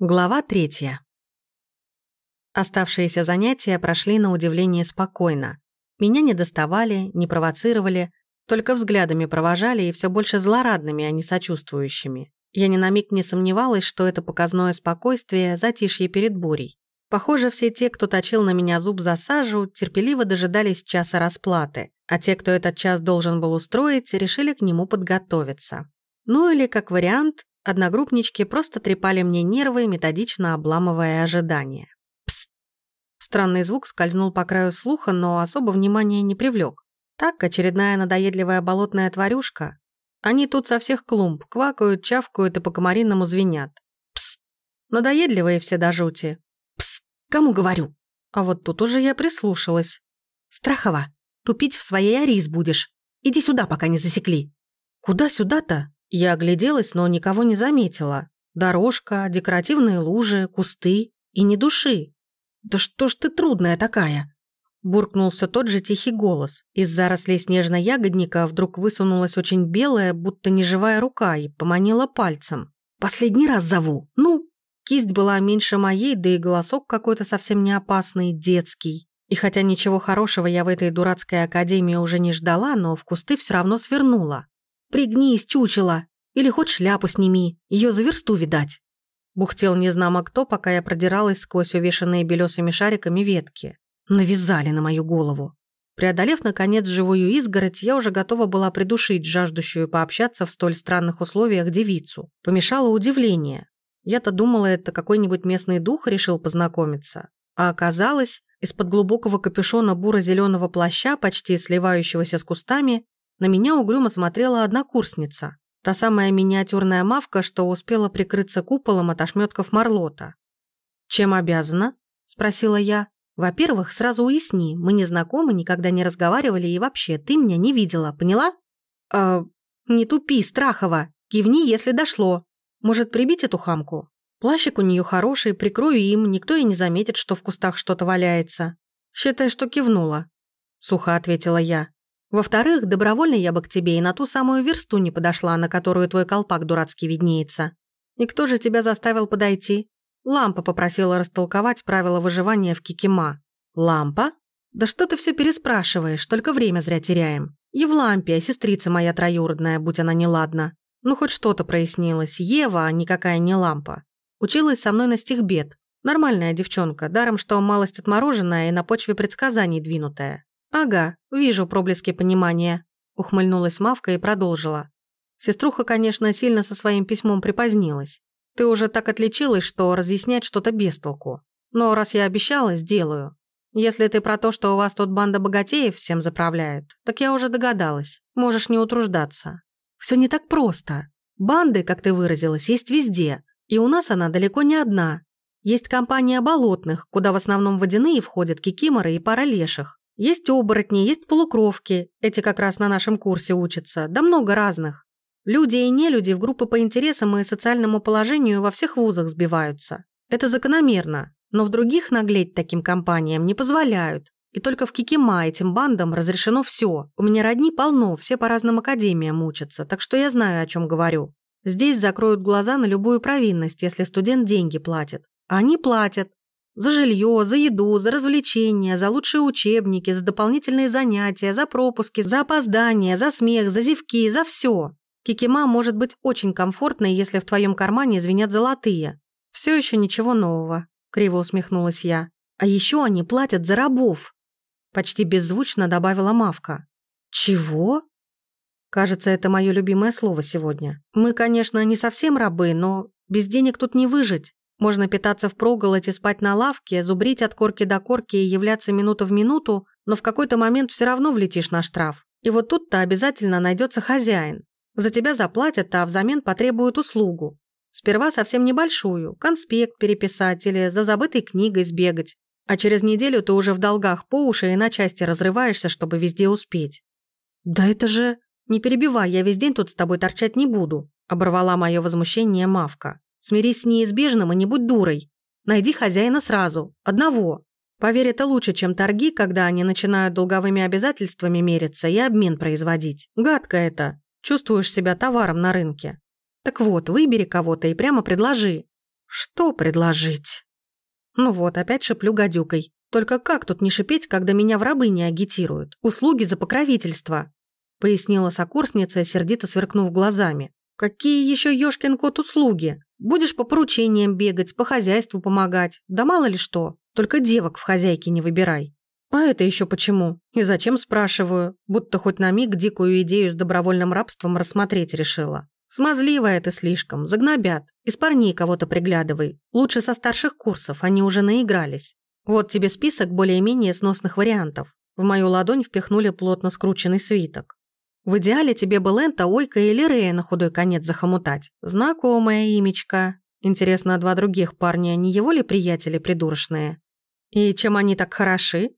Глава третья. Оставшиеся занятия прошли на удивление спокойно. Меня не доставали, не провоцировали, только взглядами провожали и все больше злорадными, а не сочувствующими. Я ни на миг не сомневалась, что это показное спокойствие, затишье перед бурей. Похоже, все те, кто точил на меня зуб за сажу, терпеливо дожидались часа расплаты, а те, кто этот час должен был устроить, решили к нему подготовиться. Ну или, как вариант, Одногруппнички просто трепали мне нервы, методично обламывая ожидания. Пс! Странный звук скользнул по краю слуха, но особо внимания не привлек. Так, очередная надоедливая болотная тварюшка. Они тут со всех клумб квакают, чавкают и по-комариному звенят. Пс! Надоедливые все до жути. Пс! Кому говорю? А вот тут уже я прислушалась. Страхова, тупить в своей арис будешь. Иди сюда, пока не засекли. Куда сюда-то? Я огляделась, но никого не заметила. Дорожка, декоративные лужи, кусты и ни души. «Да что ж ты трудная такая?» Буркнул все тот же тихий голос. Из зарослей снежно-ягодника вдруг высунулась очень белая, будто неживая рука и поманила пальцем. «Последний раз зову! Ну!» Кисть была меньше моей, да и голосок какой-то совсем не опасный, детский. И хотя ничего хорошего я в этой дурацкой академии уже не ждала, но в кусты все равно свернула. «Пригнись, чучело! Или хоть шляпу сними, ее за версту видать!» Бухтел незнамо кто, пока я продиралась сквозь увешанные белесыми шариками ветки. Навязали на мою голову. Преодолев, наконец, живую изгородь, я уже готова была придушить жаждущую пообщаться в столь странных условиях девицу. Помешало удивление. Я-то думала, это какой-нибудь местный дух решил познакомиться. А оказалось, из-под глубокого капюшона буро-зеленого плаща, почти сливающегося с кустами, на меня угрюмо смотрела однокурсница. Та самая миниатюрная мавка, что успела прикрыться куполом от ошметков марлота. «Чем обязана?» – спросила я. «Во-первых, сразу уясни, мы не знакомы, никогда не разговаривали и вообще, ты меня не видела, поняла?» «Э, не тупи, Страхова, кивни, если дошло. Может, прибить эту хамку? Плащик у нее хороший, прикрою им, никто и не заметит, что в кустах что-то валяется. Считай, что кивнула», – сухо ответила я. Во-вторых, добровольно я бы к тебе и на ту самую версту не подошла, на которую твой колпак дурацкий виднеется. И кто же тебя заставил подойти? Лампа попросила растолковать правила выживания в Кикима. Лампа? Да что ты все переспрашиваешь, только время зря теряем. Евлампия, сестрица моя троюродная, будь она неладна. Ну, хоть что-то прояснилось. Ева, а никакая не лампа. Училась со мной на стихбед. Нормальная девчонка, даром что малость отмороженная и на почве предсказаний двинутая. «Ага, вижу проблески понимания», — ухмыльнулась Мавка и продолжила. Сеструха, конечно, сильно со своим письмом припозднилась. Ты уже так отличилась, что разъяснять что-то без толку. Но раз я обещала, сделаю. Если ты про то, что у вас тут банда богатеев всем заправляет, так я уже догадалась. Можешь не утруждаться. Все не так просто. Банды, как ты выразилась, есть везде. И у нас она далеко не одна. Есть компания болотных, куда в основном водяные входят кикиморы и пара леших. Есть оборотни, есть полукровки, эти как раз на нашем курсе учатся, да много разных. Люди и нелюди в группы по интересам и социальному положению во всех вузах сбиваются. Это закономерно, но в других наглеть таким компаниям не позволяют. И только в Кикима этим бандам разрешено все. У меня родни полно, все по разным академиям учатся, так что я знаю, о чем говорю. Здесь закроют глаза на любую провинность, если студент деньги платит. А они платят, за жилье, за еду, за развлечения, за лучшие учебники, за дополнительные занятия, за пропуски, за опоздания, за смех, за зевки, за все. Кикима может быть очень комфортной, если в твоем кармане звенят золотые. Все еще ничего нового, криво усмехнулась я. А еще они платят за рабов. Почти беззвучно добавила Мавка. Чего? Кажется, это мое любимое слово сегодня. Мы, конечно, не совсем рабы, но без денег тут не выжить. Можно питаться впроголодь и спать на лавке, зубрить от корки до корки и являться минуту в минуту, но в какой-то момент все равно влетишь на штраф. И вот тут-то обязательно найдется хозяин. За тебя заплатят, а взамен потребуют услугу. Сперва совсем небольшую, конспект переписать или за забытой книгой сбегать. А через неделю ты уже в долгах по уши и на части разрываешься, чтобы везде успеть. «Да это же...» «Не перебивай, я весь день тут с тобой торчать не буду», оборвала мое возмущение Мавка. Смирись с неизбежным и не будь дурой. Найди хозяина сразу. Одного. Поверь, это лучше, чем торги, когда они начинают долговыми обязательствами мериться и обмен производить. Гадко это. Чувствуешь себя товаром на рынке. Так вот, выбери кого-то и прямо предложи. Что предложить? Ну вот, опять шиплю гадюкой. Только как тут не шипеть, когда меня в рабы не агитируют? Услуги за покровительство. Пояснила сокурсница, сердито сверкнув глазами. Какие еще ёшкин кот услуги? Будешь по поручениям бегать, по хозяйству помогать. Да мало ли что. Только девок в хозяйке не выбирай. А это еще почему? И зачем, спрашиваю? Будто хоть на миг дикую идею с добровольным рабством рассмотреть решила. Смазливая ты слишком, загнобят. Из парней кого-то приглядывай. Лучше со старших курсов, они уже наигрались. Вот тебе список более-менее сносных вариантов. В мою ладонь впихнули плотно скрученный свиток. В идеале тебе бы Лента, Ойка или Рея на худой конец захомутать. Знакомая имечка. Интересно, два других парня не его ли приятели придурочные? И чем они так хороши?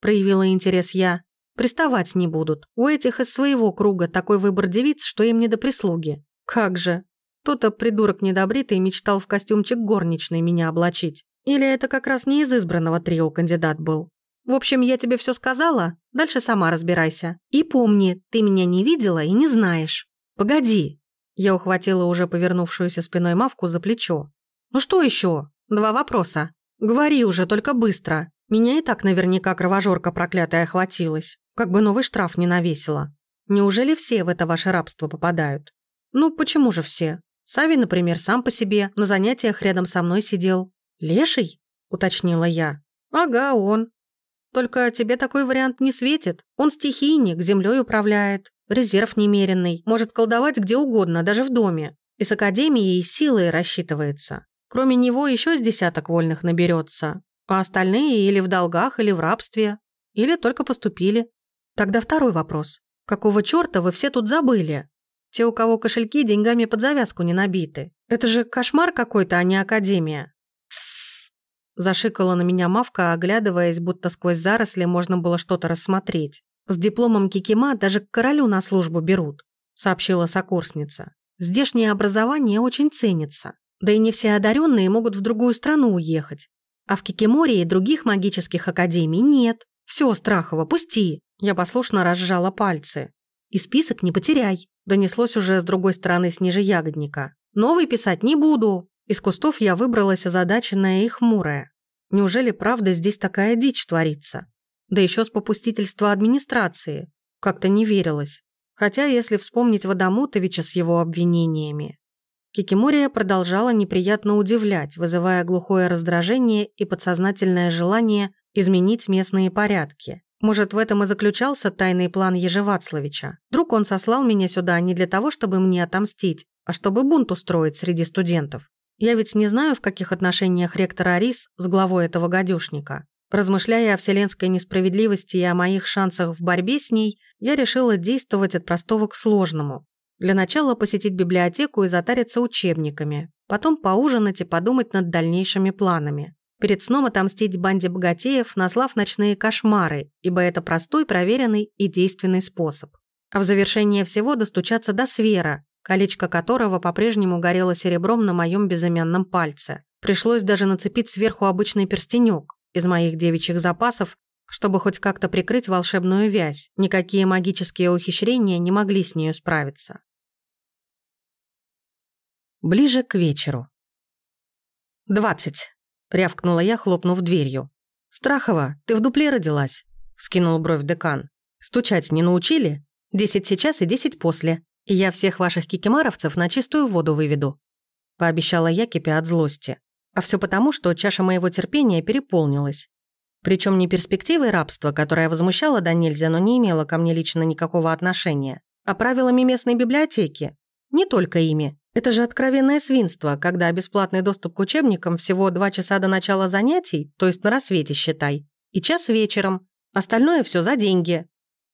Проявила интерес я. Приставать не будут. У этих из своего круга такой выбор девиц, что им не до прислуги. Как же. Кто-то придурок недобритый мечтал в костюмчик горничной меня облачить. Или это как раз не из избранного трио кандидат был. В общем, я тебе все сказала, дальше сама разбирайся. И помни, ты меня не видела и не знаешь. Погоди. Я ухватила уже повернувшуюся спиной Мавку за плечо. Ну что еще? Два вопроса. Говори уже, только быстро. Меня и так наверняка кровожорка проклятая охватилась. Как бы новый штраф не навесила. Неужели все в это ваше рабство попадают? Ну, почему же все? Сави, например, сам по себе, на занятиях рядом со мной сидел. Леший? Уточнила я. Ага, он. Только тебе такой вариант не светит. Он стихийник, землей управляет, резерв немеренный, может колдовать где угодно, даже в доме. И с академией силой рассчитывается. Кроме него еще с десяток вольных наберется, а остальные или в долгах, или в рабстве, или только поступили. Тогда второй вопрос. Какого черта вы все тут забыли? Те, у кого кошельки деньгами под завязку не набиты. Это же кошмар какой-то, а не академия. Зашикала на меня Мавка, оглядываясь, будто сквозь заросли можно было что-то рассмотреть. С дипломом Кикима даже к королю на службу берут, сообщила сокурсница. Здешнее образование очень ценится. Да и не все одаренные могут в другую страну уехать. А в Кикиморе и других магических академий нет. Все, Страхова, пусти. Я послушно разжала пальцы. И список не потеряй. Донеслось уже с другой стороны снеже ягодника. Новый писать не буду. Из кустов я выбралась озадаченная и хмурая. Неужели правда здесь такая дичь творится? Да еще с попустительства администрации. Как-то не верилось. Хотя, если вспомнить Водомутовича с его обвинениями, Кикимория продолжала неприятно удивлять, вызывая глухое раздражение и подсознательное желание изменить местные порядки. Может, в этом и заключался тайный план Ежевацловича. Вдруг он сослал меня сюда не для того, чтобы мне отомстить, а чтобы бунт устроить среди студентов. Я ведь не знаю, в каких отношениях ректор Арис с главой этого гадюшника. Размышляя о вселенской несправедливости и о моих шансах в борьбе с ней, я решила действовать от простого к сложному. Для начала посетить библиотеку и затариться учебниками, потом поужинать и подумать над дальнейшими планами. Перед сном отомстить банде богатеев, наслав ночные кошмары, ибо это простой, проверенный и действенный способ. А в завершение всего достучаться до Свера, колечко которого по-прежнему горело серебром на моем безымянном пальце. Пришлось даже нацепить сверху обычный перстенек из моих девичьих запасов, чтобы хоть как-то прикрыть волшебную вязь. Никакие магические ухищрения не могли с нею справиться. Ближе к вечеру. «Двадцать», — рявкнула я, хлопнув дверью. «Страхова, ты в дупле родилась?» — вскинул бровь декан. «Стучать не научили? Десять сейчас и десять после. И я всех ваших кикимаровцев на чистую воду выведу», — пообещала я, кипя от злости. А все потому, что чаша моего терпения переполнилась. Причем не перспективой рабства, которая возмущала до нельзя, но не имела ко мне лично никакого отношения, а правилами местной библиотеки. Не только ими, это же откровенное свинство, когда бесплатный доступ к учебникам всего два часа до начала занятий, то есть на рассвете считай, и час вечером. Остальное все за деньги.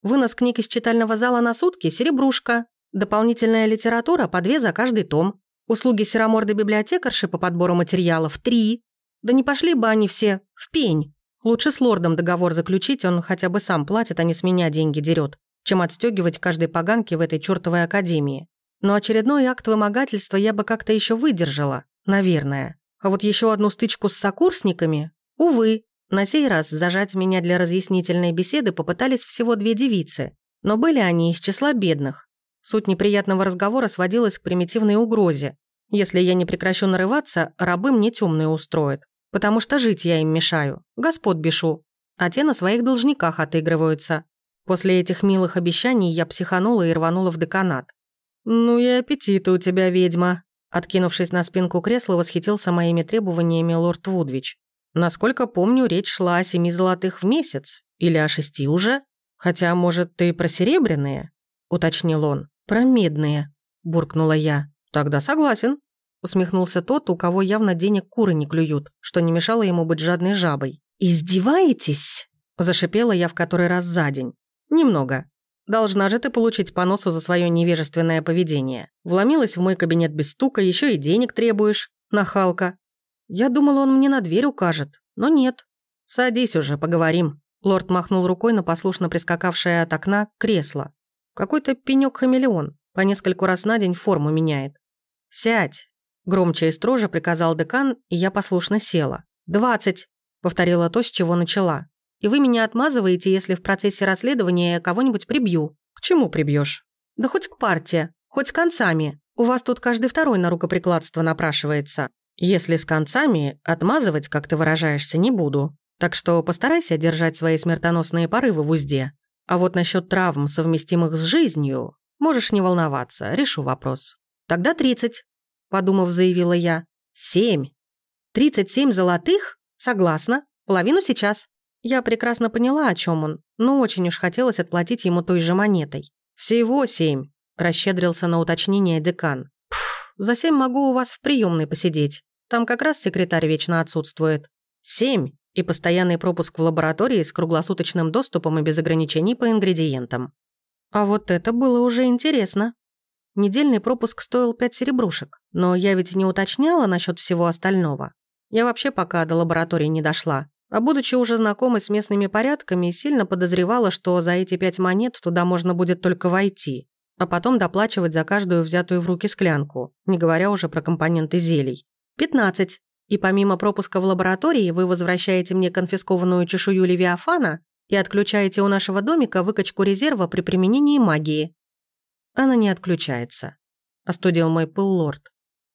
Вынос книг из читального зала на сутки – серебрушка. Дополнительная литература по две за каждый том. Услуги сероморды библиотекарши по подбору материалов – три. Да не пошли бы они все в пень. Лучше с лордом договор заключить, он хотя бы сам платит, а не с меня деньги дерет, чем отстегивать каждой поганки в этой чертовой академии. Но очередной акт вымогательства я бы как-то еще выдержала, наверное. А вот еще одну стычку с сокурсниками, увы, на сей раз зажать меня для разъяснительной беседы попытались всего две девицы, но были они из числа бедных. Суть неприятного разговора сводилась к примитивной угрозе. Если я не прекращу нарываться, рабы мне темные устроят. Потому что жить я им мешаю, господ бешу. А те на своих должниках отыгрываются. После этих милых обещаний я психанула и рванула в деканат. «Ну и аппетиты у тебя, ведьма!» Откинувшись на спинку кресла, восхитился моими требованиями лорд Вудвич. «Насколько помню, речь шла о семи золотых в месяц. Или о шести уже? Хотя, может, ты про серебряные?» Уточнил он. «Про медные», буркнула я. «Тогда согласен», усмехнулся тот, у кого явно денег куры не клюют, что не мешало ему быть жадной жабой. «Издеваетесь?» Зашипела я в который раз за день. «Немного. Должна же ты получить по носу за свое невежественное поведение. Вломилась в мой кабинет без стука, еще и денег требуешь. Нахалка. Я думала, он мне на дверь укажет, но нет. Садись уже, поговорим». Лорд махнул рукой на послушно прискакавшее от окна кресло. Какой-то пенёк-хамелеон, по нескольку раз на день форму меняет. «Сядь!» Громче и строже приказал декан, и я послушно села. «Двадцать!» — повторила то, с чего начала. «И вы меня отмазываете, если в процессе расследования я кого-нибудь прибью. К чему прибьешь? Да хоть к партии, хоть с концами. У вас тут каждый второй на рукоприкладство напрашивается. Если с концами, отмазывать, как ты выражаешься, не буду. Так что постарайся держать свои смертоносные порывы в узде. А вот насчет травм, совместимых с жизнью, можешь не волноваться, решу вопрос. Тогда тридцать подумав, заявила я. «Семь. Тридцать семь золотых? Согласна. Половину сейчас». Я прекрасно поняла, о чем он, но очень уж хотелось отплатить ему той же монетой. «Всего семь», – расщедрился на уточнение декан. «Пф, за семь могу у вас в приемной посидеть. Там как раз секретарь вечно отсутствует. Семь и постоянный пропуск в лаборатории с круглосуточным доступом и без ограничений по ингредиентам. А вот это было уже интересно. Недельный пропуск стоил пять серебрушек, но я ведь не уточняла насчет всего остального. Я вообще пока до лаборатории не дошла. А будучи уже знакомой с местными порядками, сильно подозревала, что за эти пять монет туда можно будет только войти, а потом доплачивать за каждую взятую в руки склянку, не говоря уже про компоненты зелий. Пятнадцать. И помимо пропуска в лаборатории вы возвращаете мне конфискованную чешую Левиафана и отключаете у нашего домика выкачку резерва при применении магии. Она не отключается. Остудил мой пыл лорд.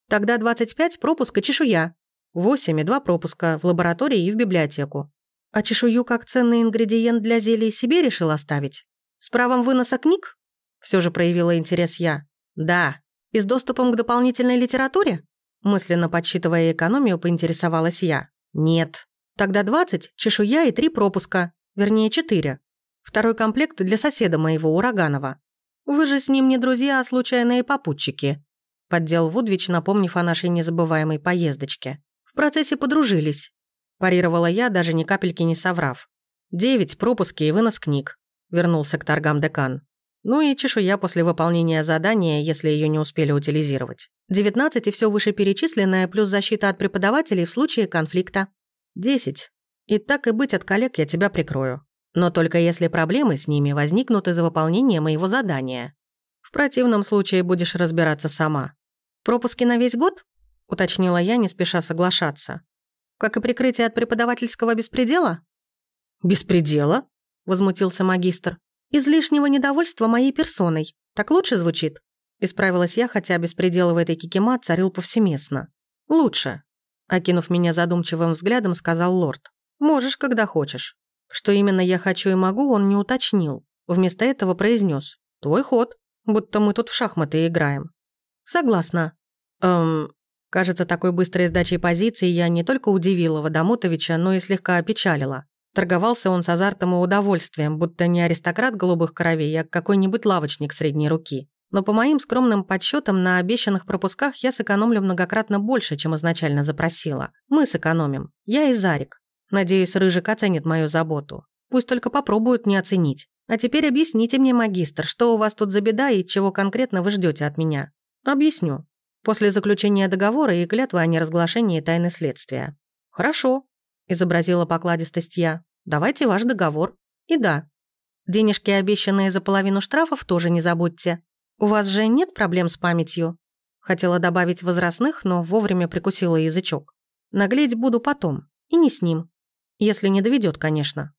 Тогда 25 пропуск и чешуя. 8 и 2 пропуска в лаборатории и в библиотеку. А чешую как ценный ингредиент для зелий себе решил оставить? С правом выноса книг? Все же проявила интерес я. Да. И с доступом к дополнительной литературе? Мысленно подсчитывая экономию, поинтересовалась я. Нет. Тогда 20, чешуя и 3 пропуска. Вернее, 4. Второй комплект для соседа моего, Ураганова. Вы же с ним не друзья, а случайные попутчики», — поддел Вудвич, напомнив о нашей незабываемой поездочке. «В процессе подружились», — парировала я, даже ни капельки не соврав. «Девять пропуски и вынос книг», — вернулся к торгам декан. Ну и чешуя после выполнения задания, если ее не успели утилизировать. Девятнадцать и все вышеперечисленное, плюс защита от преподавателей в случае конфликта. Десять. И так и быть от коллег я тебя прикрою. Но только если проблемы с ними возникнут из-за выполнения моего задания. В противном случае будешь разбираться сама. Пропуски на весь год? Уточнила я, не спеша соглашаться. Как и прикрытие от преподавательского беспредела? Беспредела? Возмутился магистр. Излишнего недовольства моей персоной. Так лучше звучит? Исправилась я, хотя беспредел в этой кикима царил повсеместно. Лучше. Окинув меня задумчивым взглядом, сказал лорд. Можешь, когда хочешь. Что именно я хочу и могу, он не уточнил. Вместо этого произнес: «Твой ход, будто мы тут в шахматы играем». «Согласна». «Эм...» Кажется, такой быстрой сдачей позиции я не только удивила Водомотовича, но и слегка опечалила. Торговался он с азартом и удовольствием, будто не аристократ голубых кровей, а какой-нибудь лавочник средней руки. Но по моим скромным подсчетам на обещанных пропусках я сэкономлю многократно больше, чем изначально запросила. Мы сэкономим. Я и Зарик. Надеюсь, Рыжик оценит мою заботу. Пусть только попробуют не оценить. А теперь объясните мне, магистр, что у вас тут за беда и чего конкретно вы ждете от меня. Объясню. После заключения договора и клятвы о неразглашении тайны следствия. Хорошо, изобразила покладистость я. Давайте ваш договор. И да, денежки, обещанные за половину штрафов, тоже не забудьте. У вас же нет проблем с памятью? Хотела добавить возрастных, но вовремя прикусила язычок. Наглеть буду потом, и не с ним. Если не доведет, конечно.